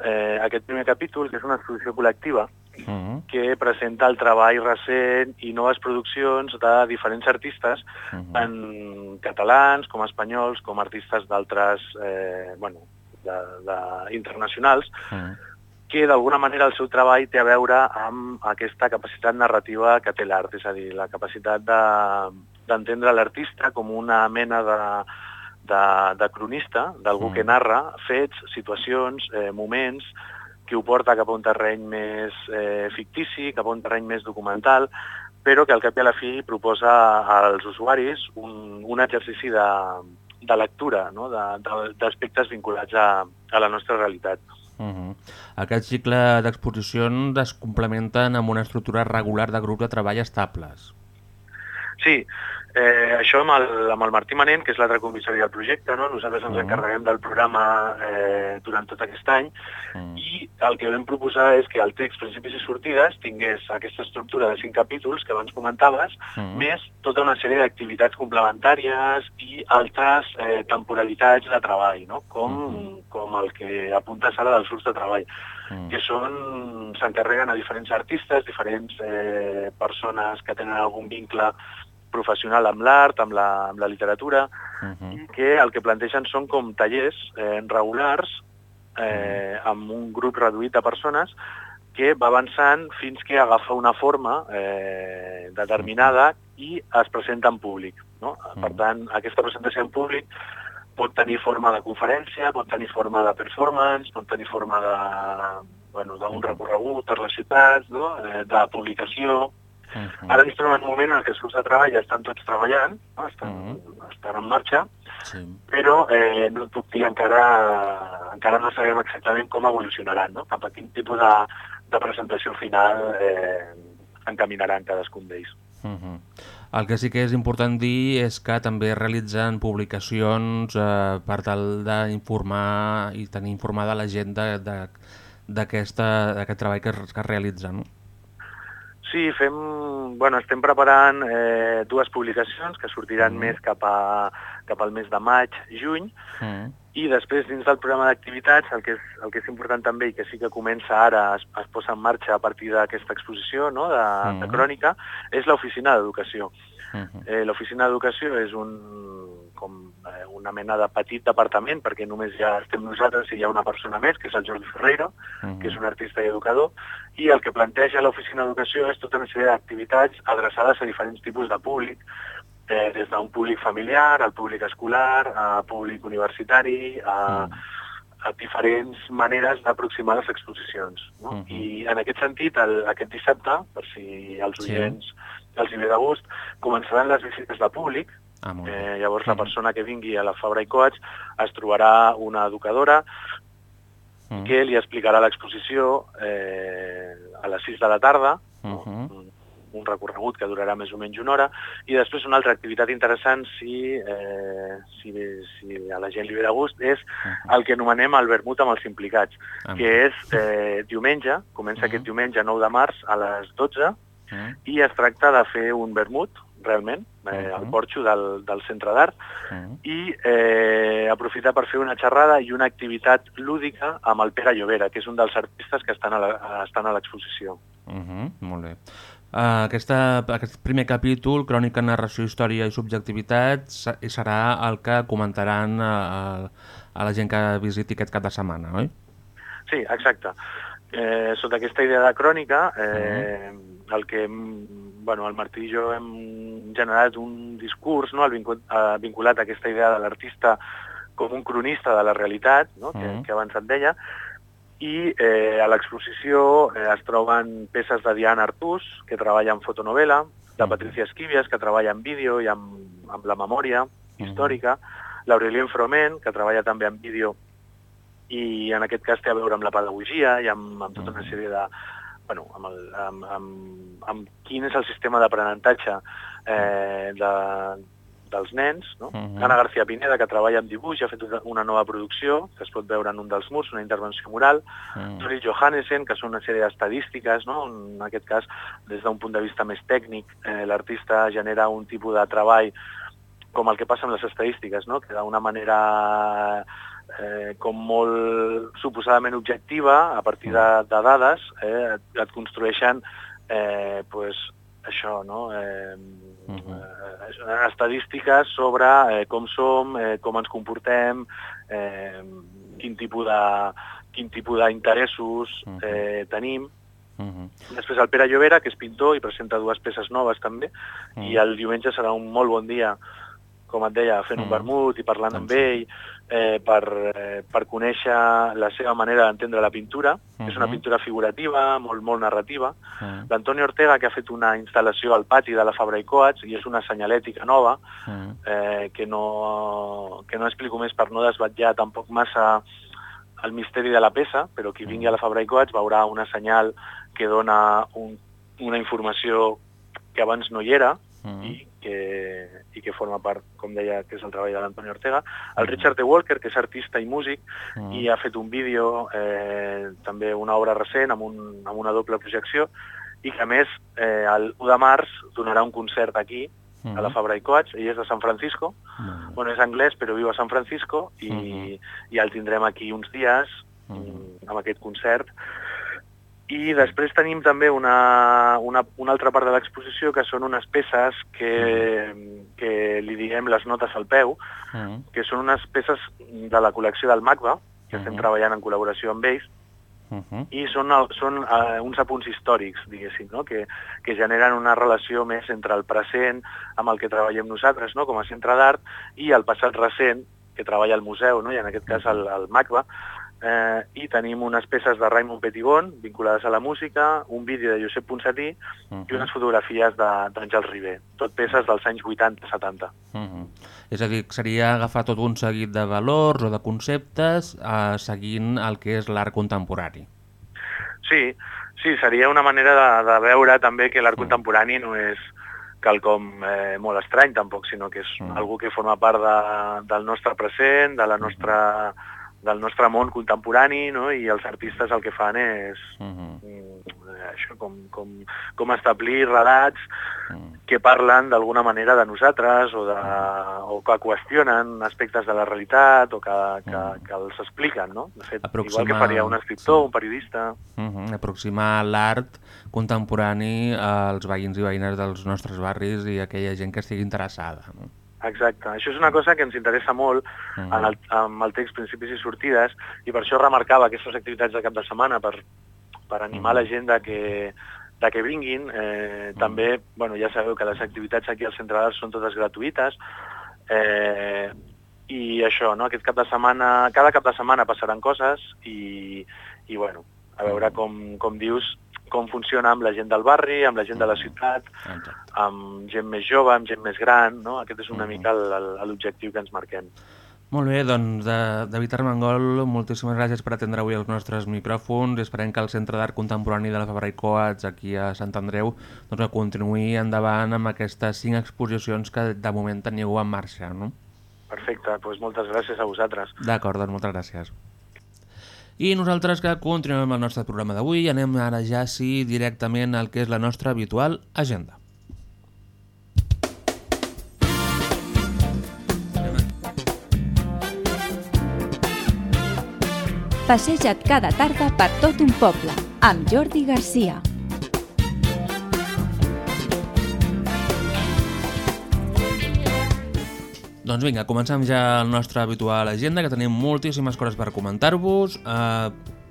eh, aquest primer capítol, que és una exposició col·lectiva, -huh. que presenta el treball recent i noves produccions de diferents artistes, Uh -huh. tant catalans com espanyols, com artistes d'altres, eh, bueno, de, de, internacionals, -huh. que d'alguna manera el seu treball té a veure amb aquesta capacitat narrativa que té l'art, és a dir, la capacitat de- d'entendre l'artista com una mena de, de, de cronista, d'algú Mm. que narra fets, situacions, eh, moments, que ho porta cap a un terreny més eh, fictici, cap a un terreny més documental, però que al cap i a la fi proposa als usuaris un, un exercici de, de lectura no? d'aspectes vinculats a, a la nostra realitat. Uh -huh. Aquest cicle d'exposicions es complementen amb una estructura regular de grups de treball estables. Sí, eh, això amb el, amb el Martí Manent, que és l'altre comissari del projecte, no? nosaltres ens Mhm. encarreguem del programa eh, durant tot aquest any Mm. i el que vam proposar és que el text Principis i Sortides tingués aquesta estructura de cinc capítols que abans comentaves, Mm. més tota una sèrie d'activitats complementàries i altres eh, temporalitats de treball, no? com, com el que apuntes ara dels grups de treball Mm. que són s'encarreguen a diferents artistes, diferents eh, persones que tenen algun vincle professional amb l'art, amb, la, amb la literatura, Uh -huh. i que el que plantegen són com tallers eh, regulars eh, amb un grup reduït de persones que va avançant fins que agafa una forma eh, determinada i es presenta en públic. No? Per tant, aquesta presentació en públic pot tenir forma de conferència, pot tenir forma de performance, pot tenir forma de bueno, d'un recorregut per les ciutats, no? eh, de publicació. Uh Ara ens trobem en un moment en què els grups de treball ja estan tots treballant, no? estan, estan en marxa, Sí. però eh, no et puc dir encara, encara no sabem exactament com evolucionaran, no? cap a quin tipus de, de presentació final eh, encaminaran cadascun d'ells. Uh -huh. El que sí que és important dir és que també realitzen publicacions eh, per tal d'informar i tenir informada la gent d'aquest treball que, es- que es realitza. No? Sí, fem, bueno, estem preparant eh, dues publicacions que sortiran Mhm. més cap, a, cap al mes de maig, juny, Mm. i després dins del programa d'activitats el, que és, el que és important també i que sí que comença ara, es, es posa en marxa a partir d'aquesta exposició no, de, de Mhm. crònica, és l'oficina d'educació. Uh -huh. Eh, L'oficina d'educació és un, com, eh, una mena de petit departament, perquè només ja estem nosaltres i hi ha una persona més, que és el Jordi Ferreiro, Mhm. que és un artista i educador, i el que planteja l'oficina d'educació és tota una sèrie d'activitats adreçades a diferents tipus de públic, eh, des d'un públic familiar, al públic escolar, a públic universitari, a, a diferents maneres d'aproximar les exposicions. No? Mhm. I en aquest sentit, el, aquest dissabte, per si els Sí. oients els hi ve de gust, començaran les visites de públic, Ah. Eh, llavors la persona que vingui a la Fabra i Coats es trobarà una educadora Mm. que li explicarà l'exposició eh, a les 6 de la tarda, Uh -huh. un, un recorregut que durarà més o menys una hora, i després una altra activitat interessant, si, eh, si, si a la gent li ve de gust, és el que anomenem el vermut amb els implicats, Ah, que és eh, diumenge, comença aquest diumenge 9 de març a les 12, Mm. i es tracta de fer un vermut, realment, eh, al porxo del, del centre d'art, Mm. i eh, aprofitar per fer una xerrada i una activitat lúdica amb el Pere Llobera, que és un dels artistes que estan a a l'exposició. Uh -huh. Molt bé. Uh, aquesta, aquest primer capítol, Crònica, Narració, Història i Subjectivitat, se- serà el que comentaran uh, a la gent que visiti aquest cap de setmana, oi? Sí, exacte. Eh, sota aquesta idea de crònica, eh, el que bueno, el Martí i jo hem generat un discurs no, eh, vinculat a aquesta idea de l'artista com un cronista de la realitat, no, que, Mhm. que abans et deia, i eh, a l'exposició eh, es troben peces de Diana Artús, que treballa en fotonovela, de Patricia Esquivias, que treballa en vídeo i amb, amb la memòria històrica, l'Aurelien Froment, que treballa també en vídeo i en aquest cas té a veure amb la pedagogia i amb, amb tota una sèrie de... Bueno, amb, el, amb, amb, amb quin és el sistema d'aprenentatge eh, de, dels nens, no? Mhm. Anna García Pineda, que treballa en dibuix, ha fet una- nova producció, que es pot veure en un dels murs, una intervenció moral, Mm. Tori Johannessen, que són una sèrie d'estadístiques, no? en aquest cas, des d'un punt de vista més tècnic, eh, l'artista genera un tipus de treball com el que passa amb les estadístiques, no? que d'una manera eh, com molt suposadament objectiva, a partir de, de dades, eh, et, et construeixen eh, pues, això, no? Eh, eh, estadístiques sobre eh, com som, eh, com ens comportem, eh, quin tipus de quin tipus d'interessos eh, tenim. Després el Pere Llobera, que és pintor i presenta dues peces noves també, i el diumenge serà un molt bon dia, com et deia, fent un vermut i parlant amb ell, eh, per, eh, per conèixer la seva manera d'entendre la pintura. És una Mhm. pintura figurativa, molt, molt narrativa. L'Antoni Ortega, que ha fet una instal·lació al pati de la Fabra i Coats, i és una senyalètica nova, eh, que, no, que no explico més per no desvetllar tampoc massa el misteri de la peça, però qui vingui a la Fabra i Coats veurà una senyal que dona un, una informació que abans no hi era i, que, i que forma part, com deia, que és el treball de l'Antoni Ortega. El Richard E. Walker, que és artista i músic, i ha fet un vídeo, eh, també una obra recent, amb, un, amb una doble projecció, i que a més eh, el 1 de març donarà un concert aquí, a la Fabra i Coats, ell és de San Francisco, bueno, és anglès però viu a San Francisco i, i el tindrem aquí uns dies mm, amb aquest concert. I després tenim també una, una, una altra part de l'exposició que són unes peces que, que li diem les notes al peu, que són unes peces de la col·lecció del MACBA, que estem treballant en col·laboració amb ells, i són, són uh, uns apunts històrics, diguéssim, no? que, que generen una relació més entre el present amb el que treballem nosaltres no? com a centre d'art i el passat recent que treballa el museu, no? i en aquest cas el, el MACBA, eh, i tenim unes peces de Raymond Petitbon vinculades a la música, un vídeo de Josep Ponsatí i unes fotografies d'Àngel Ribé, tot peces dels anys 80-70. Mhm. És a dir, seria agafar tot un seguit de valors o de conceptes eh, seguint el que és l'art contemporani. Sí, sí, seria una manera de, de veure també que l'art contemporani no és quelcom eh, molt estrany tampoc, sinó que és mm. algú que forma part de, del nostre present, de la nostra, del nostre món contemporani, no? i els artistes el que fan és mm, això, com, com, com establir relats que parlen d'alguna manera de nosaltres o, de, o que qüestionen aspectes de la realitat o que, que, que els expliquen, no? De fet, igual que Aproximar- faria un escriptor, un periodista... Uh -huh. Aproximar l'art contemporani als veïns i veïnes dels nostres barris i aquella gent que estigui interessada. No? Exacte. Això és una cosa que ens interessa molt Mhm. en el, amb el text Principis i Sortides i per això remarcava aquestes activitats de cap de setmana per, per animar la gent de que, de que vinguin. Eh, També, bueno, ja sabeu que les activitats aquí al Centre d'Art són totes gratuïtes eh, i això, no? aquest cap de setmana, cada cap de setmana passaran coses i, i bueno, a veure com, com dius, com funciona amb la gent del barri, amb la gent de la ciutat, amb gent més jove, amb gent més gran, no? Aquest és una mica el- el- l'objectiu que ens marquem. Molt bé, doncs de, David Armengol, moltíssimes gràcies per atendre avui els nostres micròfons esperem que el Centre d'Art Contemporani de la Fabra i Coats aquí a Sant Andreu doncs, continuï endavant amb aquestes cinc exposicions que de moment teniu en marxa. No? Perfecte, doncs moltes gràcies a vosaltres. D'acord, doncs moltes gràcies. I nosaltres que continuem el nostre programa d'avui anem ara ja sí directament al que és la nostra habitual agenda. Passeja't cada tarda per tot un poble, amb Jordi Garcia. Doncs vinga, comencem ja el nostre habitual agenda, que tenim moltíssimes coses per comentar-vos. Uh,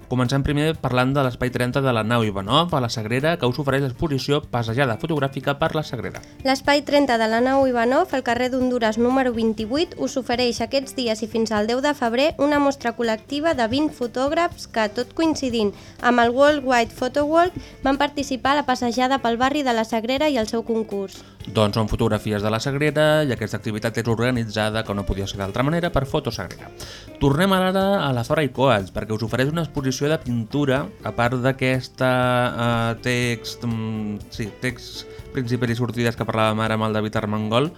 comencem primer parlant de l'Espai 30 de la nau Ivanov, a la Sagrera, que us ofereix l'exposició Passejada fotogràfica per la Sagrera. L'Espai 30 de la nau Ivanov, al carrer d'Honduras número 28, us ofereix aquests dies i fins al 10 de febrer una mostra col·lectiva de 20 fotògrafs que, tot coincidint amb el World Wide Photo Walk, van participar a la passejada pel barri de la Sagrera i el seu concurs. Doncs són fotografies de la Sagrera i aquesta activitat és organitzada, com no podia ser d'altra manera, per Fotosagrera. Tornem ara a la Fora i Coats, perquè us ofereix una exposició de pintura, a part d'aquesta uh, text, um, sí, text principis i sortides que parlàvem ara amb el David Armengol,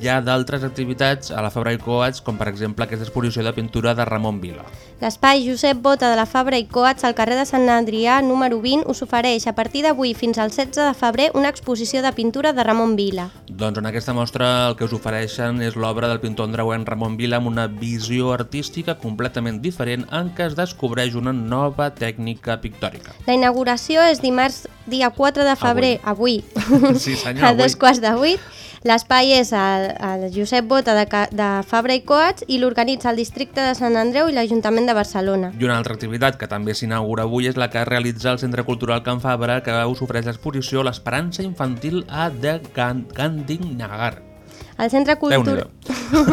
hi ha d'altres activitats a la Fabra i Coats, com per exemple aquesta exposició de pintura de Ramon Vila. L'espai Josep Bota de la Fabra i Coats al carrer de Sant Adrià número 20 us ofereix a partir d'avui fins al 16 de febrer una exposició de pintura de Ramon Vila. Doncs en aquesta mostra el que us ofereixen és l'obra del pintor andreuenc Ramon Vila amb una visió artística completament diferent en què es descobreix una nova tècnica pictòrica. La inauguració és dimarts dia 4 de febrer, avui, avui. Sí, senyor, a avui. dos quarts de vuit. L'espai és el, el Josep Bota de, de Fabra i Coats i l'organitza el districte de Sant Andreu i l'Ajuntament de Barcelona. I una altra activitat que també s'inaugura avui és la que realitza el Centre Cultural Can Fabra, que us ofereix l'exposició L'esperança infantil a de Gan Gandhinagar. El Centre, Cultur...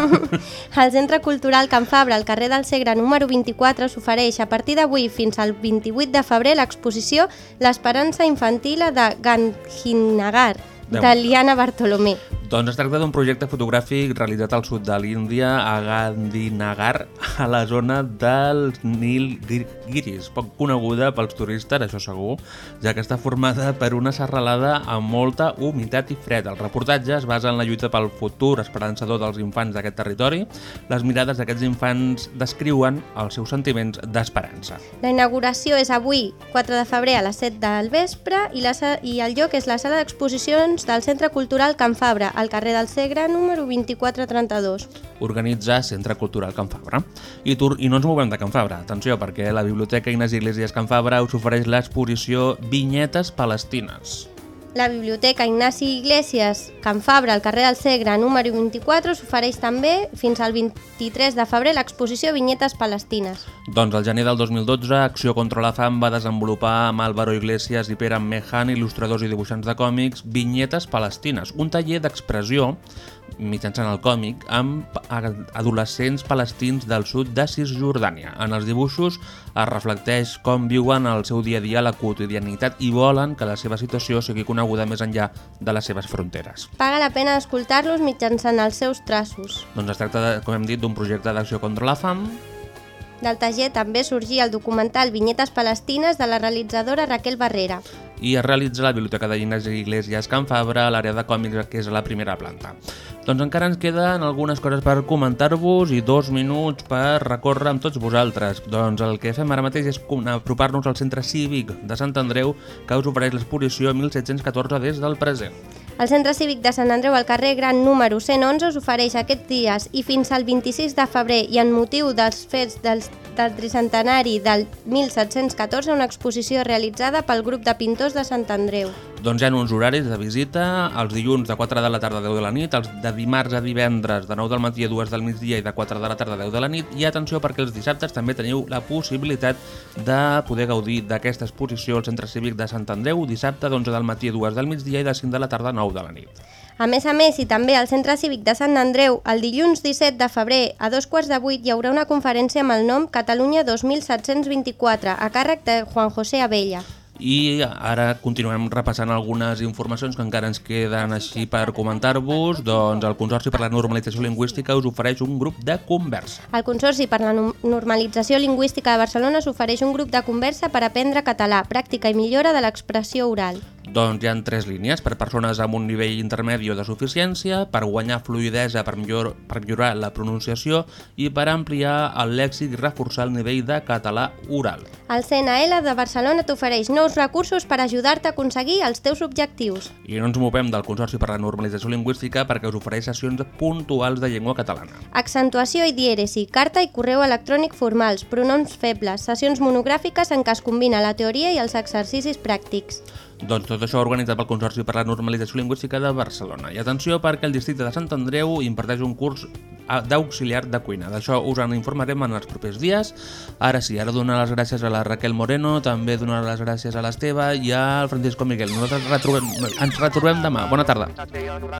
el Centre Cultural Can Fabra, al carrer del Segre número 24, s'ofereix a partir d'avui fins al 28 de febrer l'exposició L'esperança infantil de Gandhinagar, Déu. de Liana Bartolomé. Doncs es tracta d'un projecte fotogràfic realitzat al sud de l'Índia, a Gandhinagar, a la zona dels Nilgiris, poc coneguda pels turistes, això segur, ja que està formada per una serralada amb molta humitat i fred. El reportatge es basa en la lluita pel futur esperançador dels infants d'aquest territori. Les mirades d'aquests infants descriuen els seus sentiments d'esperança. La inauguració és avui, 4 de febrer, a les 7 del vespre, i, la, i el lloc és la sala d'exposicions del Centre Cultural Can Fabra, al carrer del Segre número 2432. organitza Centre Cultural Can Fabra. I, tur I no ens movem de Can Fabra, atenció, perquè la Biblioteca Ignasi Iglesias Can Fabra us ofereix l'exposició Vinyetes Palestines. La Biblioteca Ignasi Iglesias Can Fabra, al carrer del Segre número 24, s'ofereix també fins al 23 de febrer l'exposició Vinyetes Palestines. Doncs al gener del 2012, Acció contra la Fam va desenvolupar amb Álvaro Iglesias i Pere Mejan, il·lustradors i dibuixants de còmics, Vinyetes Palestines, un taller d'expressió mitjançant el còmic amb adolescents palestins del sud de Cisjordània. En els dibuixos es reflecteix com viuen el seu dia a dia la quotidianitat i volen que la seva situació sigui coneguda més enllà de les seves fronteres. Paga la pena escoltar-los mitjançant els seus traços. Doncs es tracta, de, com hem dit, d'un projecte d'acció contra la fam Del taller també sorgia el documental Vinyetes Palestines de la realitzadora Raquel Barrera. i es realitza la Biblioteca de Ignasi Iglesias Can Fabra, a l'àrea de còmics, que és a la primera planta. Doncs encara ens queden algunes coses per comentar-vos i dos minuts per recórrer amb tots vosaltres. Doncs el que fem ara mateix és apropar-nos al centre cívic de Sant Andreu, que us ofereix l'exposició 1714 des del present. El Centre Cívic de Sant Andreu al carrer Gran número 111 us ofereix aquests dies i fins al 26 de febrer i en motiu dels fets del, del tricentenari del 1714 una exposició realitzada pel grup de pintors de Sant Andreu. Doncs hi ha uns horaris de visita, els dilluns de 4 de la tarda a 10 de la nit, els de dimarts a divendres de 9 del matí a 2 del migdia i de 4 de la tarda a 10 de la nit i atenció perquè els dissabtes també teniu la possibilitat de poder gaudir d'aquesta exposició al Centre Cívic de Sant Andreu dissabte d'11 del matí a 2 del migdia i de 5 de la tarda a 9 de la nit. A més a més, i també al Centre Cívic de Sant Andreu, el dilluns 17 de febrer a dos quarts de vuit hi haurà una conferència amb el nom Catalunya 2724, a càrrec de Juan José Abella. I ara continuem repassant algunes informacions que encara ens queden així per comentar-vos. Doncs el Consorci per la Normalització Lingüística us ofereix un grup de conversa. El Consorci per la No- Normalització Lingüística de Barcelona s'ofereix un grup de conversa per aprendre català, pràctica i millora de l'expressió oral. Doncs hi ha tres línies, per persones amb un nivell intermedi o de suficiència, per guanyar fluidesa per, millor, per millorar la pronunciació i per ampliar el lèxic i reforçar el nivell de català oral. El CNL de Barcelona t'ofereix nous recursos per ajudar-te a aconseguir els teus objectius. I no ens movem del Consorci per la Normalització Lingüística perquè us ofereix sessions puntuals de llengua catalana. Accentuació i dièresi, carta i correu electrònic formals, pronoms febles, sessions monogràfiques en què es combina la teoria i els exercicis pràctics. Doncs tot això organitzat pel Consorci per la Normalització Lingüística de Barcelona. I atenció perquè el districte de Sant Andreu imparteix un curs d'auxiliar de cuina. D'això us en informarem en els propers dies. Ara sí, ara donar les gràcies a la Raquel Moreno, també donar les gràcies a l'Esteve i al Francisco Miguel. Nosaltres retrobem, ens retrobem demà. Bona tarda.